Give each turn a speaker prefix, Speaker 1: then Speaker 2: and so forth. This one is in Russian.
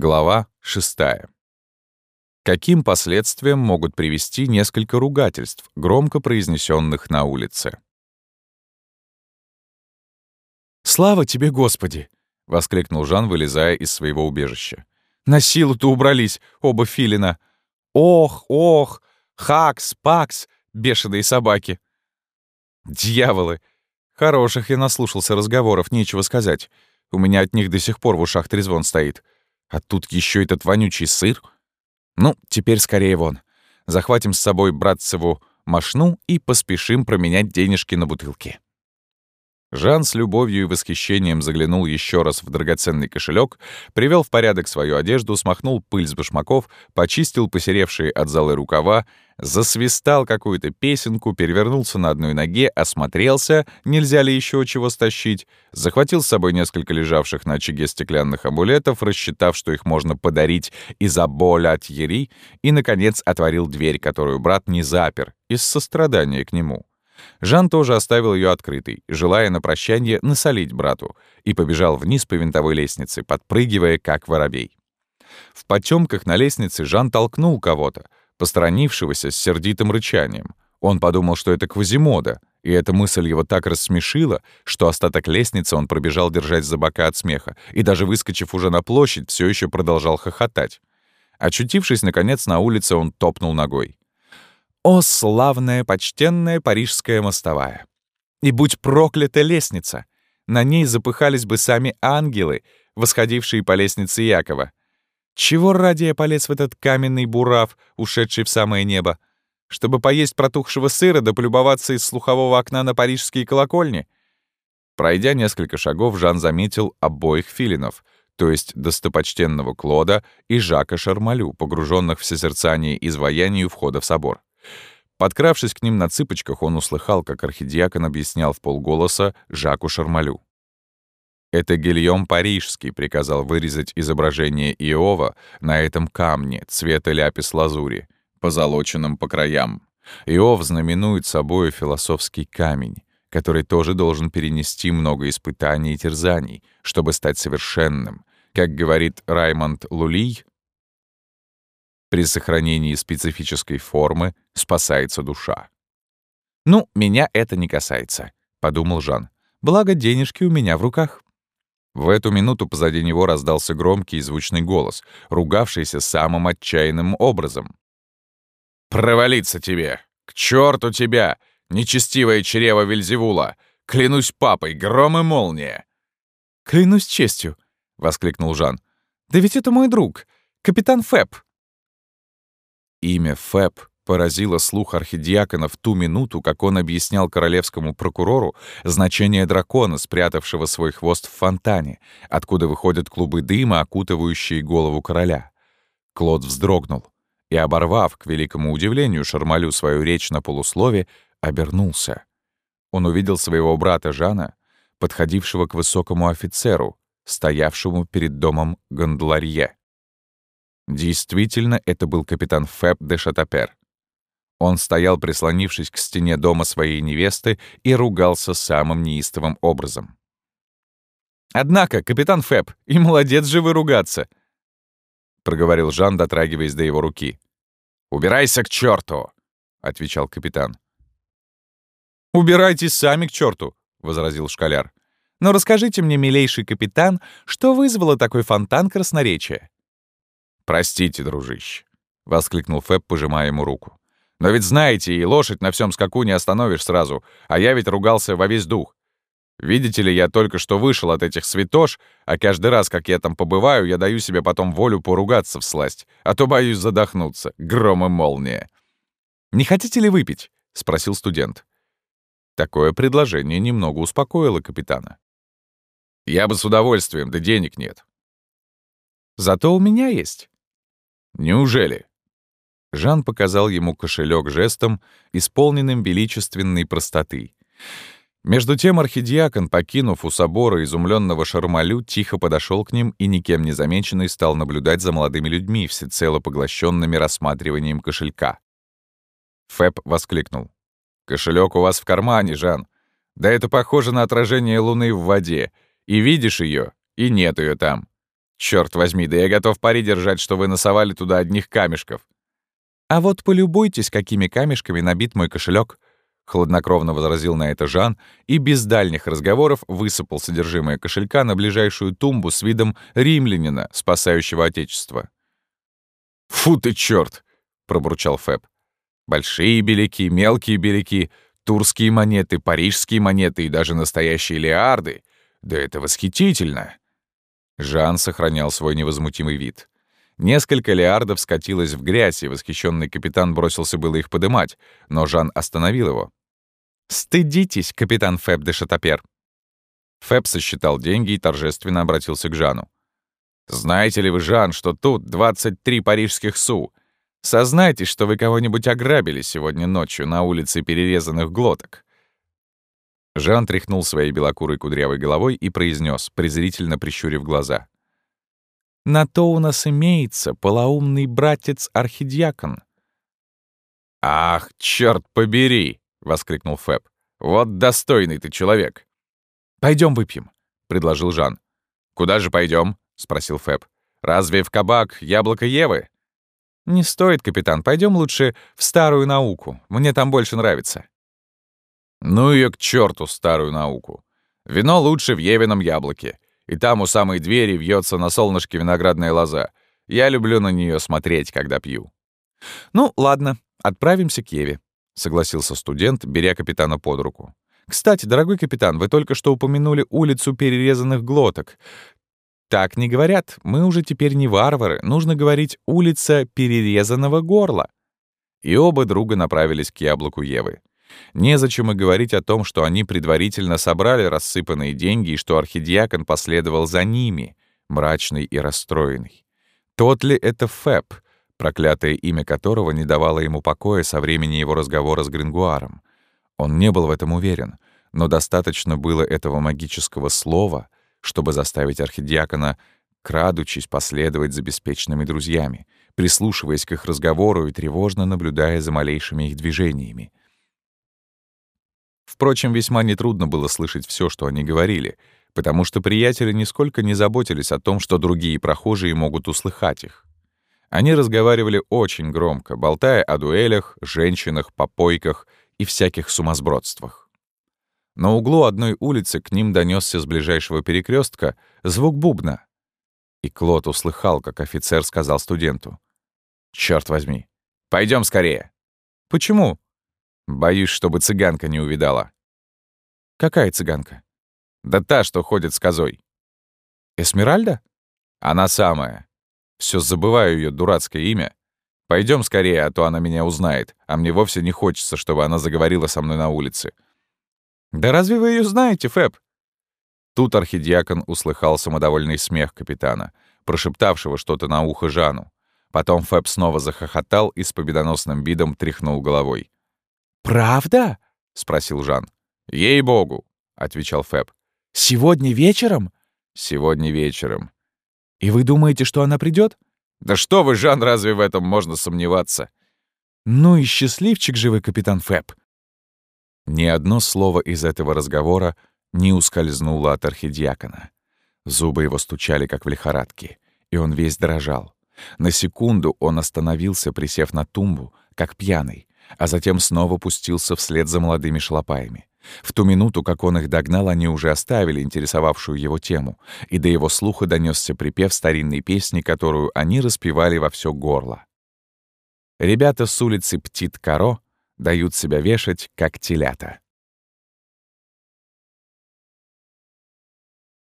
Speaker 1: Глава 6. Каким последствиям могут привести несколько ругательств, громко произнесенных на улице?
Speaker 2: «Слава тебе, Господи!» — воскликнул Жан, вылезая из своего убежища. «На силу-то убрались, оба филина! Ох, ох! Хакс, пакс, бешеные собаки!» «Дьяволы! Хороших я наслушался разговоров, нечего сказать. У меня от них до сих пор в ушах трезвон стоит. А тут еще этот вонючий сыр. Ну, теперь скорее вон. Захватим с собой братцеву машну и поспешим променять денежки на бутылки.
Speaker 1: Жан с любовью и восхищением заглянул еще раз в драгоценный кошелек, привел в порядок свою одежду, смахнул пыль с башмаков, почистил посеревшие от залы рукава, засвистал какую-то песенку, перевернулся на одной ноге, осмотрелся, нельзя ли еще чего стащить, захватил с собой несколько лежавших на очаге стеклянных амулетов, рассчитав, что их можно подарить из Аболя Тьери, и, наконец, отворил дверь, которую брат не запер, из сострадания к нему. Жан тоже оставил ее открытой, желая на прощание насолить брату, и побежал вниз по винтовой лестнице, подпрыгивая, как воробей. В потемках на лестнице Жан толкнул кого-то, посторонившегося с сердитым рычанием. Он подумал, что это Квазимода, и эта мысль его так рассмешила, что остаток лестницы он пробежал держать за бока от смеха, и даже выскочив уже на площадь, все еще продолжал хохотать. Очутившись, наконец, на улице, он топнул ногой. О, славная, почтенная парижская мостовая! И будь проклята лестница! На ней запыхались бы сами ангелы, восходившие по лестнице Якова. Чего ради я полез в этот каменный бурав, ушедший в самое небо? Чтобы поесть протухшего сыра да полюбоваться из слухового окна на парижские колокольни? Пройдя несколько шагов, Жан заметил обоих филинов, то есть достопочтенного Клода и Жака Шармалю, погруженных в созерцание изваяния у входа в собор. Подкравшись к ним на цыпочках, он услыхал, как архидиакон объяснял в полголоса Жаку Шармалю. «Это Гильем Парижский приказал вырезать изображение Иова на этом камне цвета ляпис-лазури, позолоченном по краям. Иов знаменует собою философский камень, который тоже должен перенести много испытаний и терзаний, чтобы стать совершенным. Как говорит Раймонд Лулий, при сохранении специфической формы спасается душа. «Ну, меня это не касается», — подумал Жан. «Благо, денежки у меня в руках». В эту минуту позади него раздался громкий и звучный голос, ругавшийся самым отчаянным образом. «Провалиться тебе! К черту тебя! Нечестивое чрево Вельзевула! Клянусь папой, гром и молния!»
Speaker 2: «Клянусь честью!» — воскликнул Жан. «Да ведь это мой друг, капитан Фэб!»
Speaker 1: Имя Фэб поразило слух архидиакона в ту минуту, как он объяснял королевскому прокурору значение дракона, спрятавшего свой хвост в фонтане, откуда выходят клубы дыма, окутывающие голову короля. Клод вздрогнул и, оборвав, к великому удивлению, Шармалю свою речь на полуслове, обернулся. Он увидел своего брата Жана, подходившего к высокому офицеру, стоявшему перед домом Гондларье. Действительно, это был капитан Фэб де Шатапер. Он стоял, прислонившись к стене дома своей невесты, и ругался самым неистовым образом.
Speaker 2: «Однако, капитан Фэб, и молодец же вы ругаться!» — проговорил Жан, дотрагиваясь до его руки.
Speaker 1: «Убирайся к черту! отвечал капитан.
Speaker 2: «Убирайтесь сами к черту! возразил школяр. «Но расскажите мне, милейший капитан, что вызвало такой фонтан красноречия?»
Speaker 1: «Простите, дружище», — воскликнул Фэб, пожимая ему руку. «Но ведь знаете, и лошадь на всем скаку не остановишь сразу, а я ведь ругался во весь дух. Видите ли, я только что вышел от этих святош, а каждый раз, как я там побываю, я даю себе потом волю поругаться в сласть, а то боюсь задохнуться. Гром и молния».
Speaker 2: «Не хотите ли выпить?» — спросил студент.
Speaker 1: Такое предложение немного успокоило капитана. «Я бы с удовольствием, да денег нет».
Speaker 2: «Зато у меня есть».
Speaker 1: «Неужели?» Жан показал ему кошелек жестом, исполненным величественной простоты. Между тем архидиакон, покинув у собора изумленного Шармалю, тихо подошел к ним и, никем не замеченный, стал наблюдать за молодыми людьми, всецело поглощенными рассматриванием кошелька. Фэб воскликнул. «Кошелек у вас в кармане, Жан. Да это похоже на отражение луны в воде. И видишь ее, и нет ее там. Черт возьми, да я готов пари держать, что вы насовали туда одних камешков.
Speaker 2: А вот полюбуйтесь, какими камешками набит мой кошелек, хладнокровно возразил на это Жан и без дальних разговоров высыпал содержимое кошелька на ближайшую тумбу с видом римлянина, спасающего отечество.
Speaker 1: «Фу ты, черт! пробурчал Фэб. «Большие беляки, мелкие беляки, турские монеты, парижские монеты и даже настоящие леарды. Да это восхитительно!» Жан сохранял свой невозмутимый вид. Несколько леардов скатилось в грязь, и восхищенный капитан бросился было их подымать, но Жан остановил его.
Speaker 2: «Стыдитесь, капитан Фэб де Шатапер!»
Speaker 1: Фэб сосчитал деньги и торжественно обратился к Жану. «Знаете ли вы, Жан, что тут 23 парижских су? Сознайтесь, что вы кого-нибудь ограбили сегодня ночью на улице перерезанных глоток». Жан тряхнул своей белокурой кудрявой головой и произнес, презрительно прищурив глаза.
Speaker 2: «На то у нас имеется полоумный братец-архидиакон».
Speaker 1: «Ах, черт побери!» — воскликнул Фэб. «Вот достойный ты человек!»
Speaker 2: Пойдем выпьем», — предложил Жан.
Speaker 1: «Куда же пойдем? спросил Фэб. «Разве в кабак яблоко Евы?»
Speaker 2: «Не стоит, капитан. Пойдем лучше в старую науку. Мне там больше нравится».
Speaker 1: «Ну ее к черту, старую науку. Вино лучше в Евином яблоке. И там у самой двери вьется на солнышке виноградная лоза. Я люблю на нее смотреть, когда пью».
Speaker 2: «Ну, ладно, отправимся к Еве», — согласился студент, беря капитана под руку. «Кстати, дорогой капитан, вы только что упомянули улицу перерезанных глоток. Так не говорят. Мы уже теперь не варвары. Нужно говорить «улица перерезанного горла».
Speaker 1: И оба друга направились к яблоку Евы. Незачем и говорить о том, что они предварительно собрали рассыпанные деньги и что архидиакон последовал за ними, мрачный и расстроенный. Тот ли это Фэб, проклятое имя которого не давало ему покоя со времени его разговора с Грингуаром? Он не был в этом уверен, но достаточно было этого магического слова — чтобы заставить архидиакона, крадучись, последовать за беспечными друзьями, прислушиваясь к их разговору и тревожно наблюдая за малейшими их движениями. Впрочем, весьма нетрудно было слышать все, что они говорили, потому что приятели нисколько не заботились о том, что другие прохожие могут услыхать их. Они разговаривали очень громко, болтая о дуэлях, женщинах, попойках и всяких сумасбродствах. На углу одной улицы к ним донесся с ближайшего перекрестка звук бубна. И Клод услыхал, как офицер сказал студенту. «Чёрт возьми! Пойдем скорее!»
Speaker 2: «Почему?»
Speaker 1: «Боюсь, чтобы цыганка не увидала».
Speaker 2: «Какая цыганка?»
Speaker 1: «Да та, что ходит с козой».
Speaker 2: «Эсмеральда?»
Speaker 1: «Она самая. Все забываю ее дурацкое имя. Пойдем скорее, а то она меня узнает, а мне вовсе не хочется, чтобы она заговорила со мной на улице».
Speaker 2: «Да разве вы ее знаете, Фэб?»
Speaker 1: Тут архидиакон услыхал самодовольный смех капитана, прошептавшего что-то на ухо Жану. Потом Фэб снова захохотал и с победоносным видом тряхнул головой.
Speaker 2: «Правда?»
Speaker 1: — спросил Жан. «Ей-богу!» — отвечал Фэб.
Speaker 2: «Сегодня вечером?»
Speaker 1: «Сегодня вечером».
Speaker 2: «И вы думаете, что она придет?
Speaker 1: «Да что вы, Жан, разве в этом можно сомневаться?»
Speaker 2: «Ну и счастливчик же вы, капитан Фэб!»
Speaker 1: Ни одно слово из этого разговора не ускользнуло от архидиакона. Зубы его стучали, как в лихорадке, и он весь дрожал. На секунду он остановился, присев на тумбу, как пьяный, а затем снова пустился вслед за молодыми шлопаями. В ту минуту, как он их догнал, они уже оставили интересовавшую его тему, и до его слуха донесся припев старинной песни, которую они распевали во все горло. Ребята с улицы Птит-Каро дают себя вешать, как телята.